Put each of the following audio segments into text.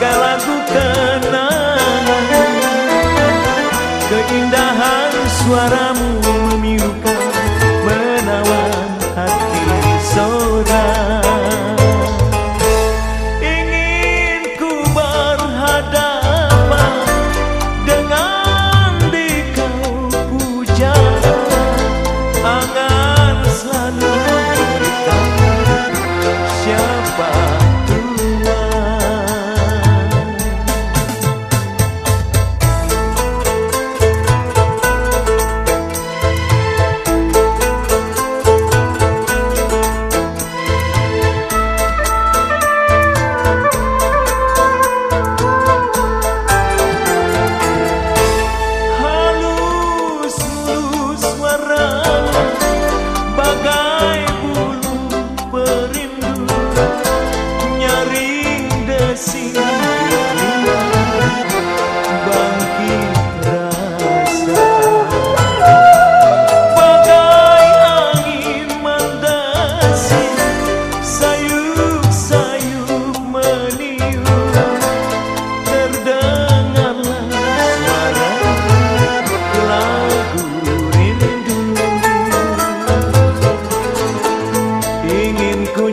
segala ku Keindahan suaramu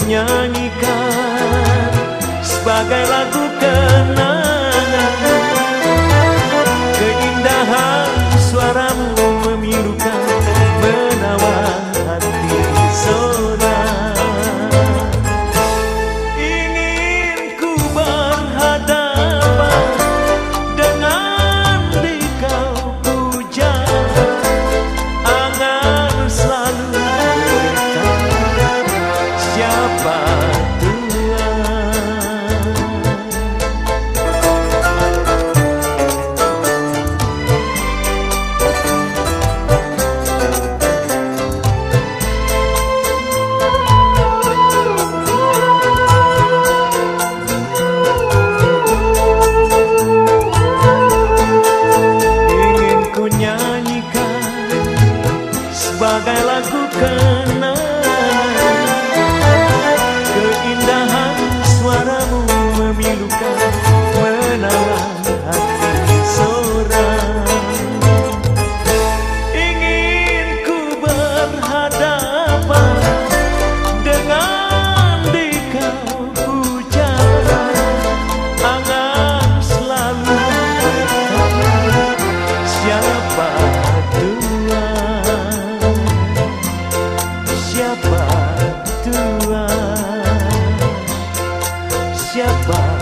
nyanyikan sebagai lagu kenangan. siapa Tuhan? Siapa Tuhan? Siapa